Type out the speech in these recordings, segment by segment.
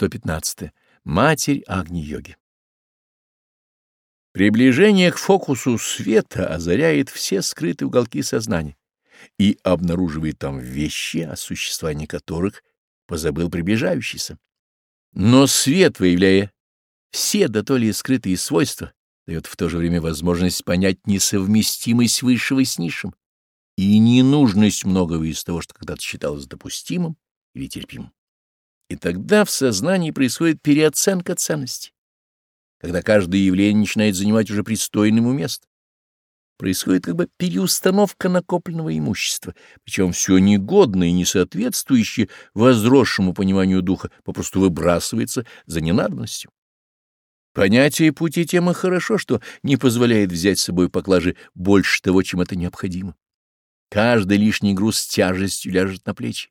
115. Матерь Агни-йоги. Приближение к фокусу света озаряет все скрытые уголки сознания и обнаруживает там вещи, о существовании которых позабыл приближающийся. Но свет, выявляя все до то ли скрытые свойства, дает в то же время возможность понять несовместимость высшего с низшим и ненужность многого из того, что когда-то считалось допустимым или терпимым. И тогда в сознании происходит переоценка ценностей, когда каждое явление начинает занимать уже пристойным ему место. Происходит как бы переустановка накопленного имущества, причем все негодное и несоответствующее возросшему пониманию духа попросту выбрасывается за ненадобностью. Понятие пути темы хорошо, что не позволяет взять с собой поклажи больше того, чем это необходимо. Каждый лишний груз с тяжестью ляжет на плечи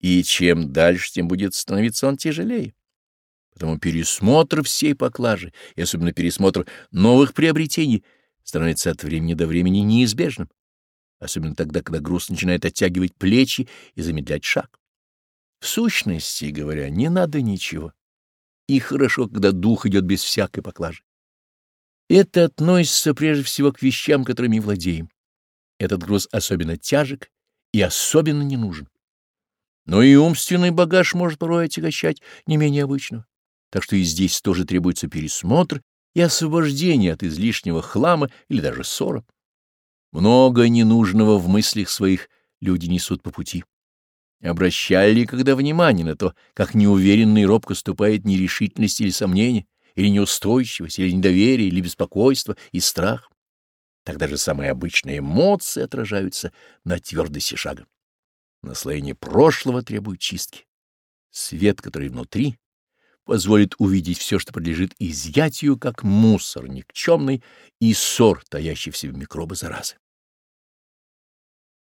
и чем дальше, тем будет становиться он тяжелее. Поэтому пересмотр всей поклажи, и особенно пересмотр новых приобретений, становится от времени до времени неизбежным, особенно тогда, когда груз начинает оттягивать плечи и замедлять шаг. В сущности говоря, не надо ничего. И хорошо, когда дух идет без всякой поклажи. Это относится прежде всего к вещам, которыми владеем. Этот груз особенно тяжек и особенно не нужен но и умственный багаж может порой отягощать не менее обычного. Так что и здесь тоже требуется пересмотр и освобождение от излишнего хлама или даже ссора. Много ненужного в мыслях своих люди несут по пути. Обращали ли когда внимание на то, как неуверенно и робко ступает нерешительность или сомнение, или неустойчивость, или недоверие, или беспокойство и страх? Тогда же самые обычные эмоции отражаются на твердости шага наслоение прошлого требует чистки. Свет, который внутри, позволит увидеть все, что подлежит изъятию, как мусор никчемный и ссор, таящий в себе микробы заразы.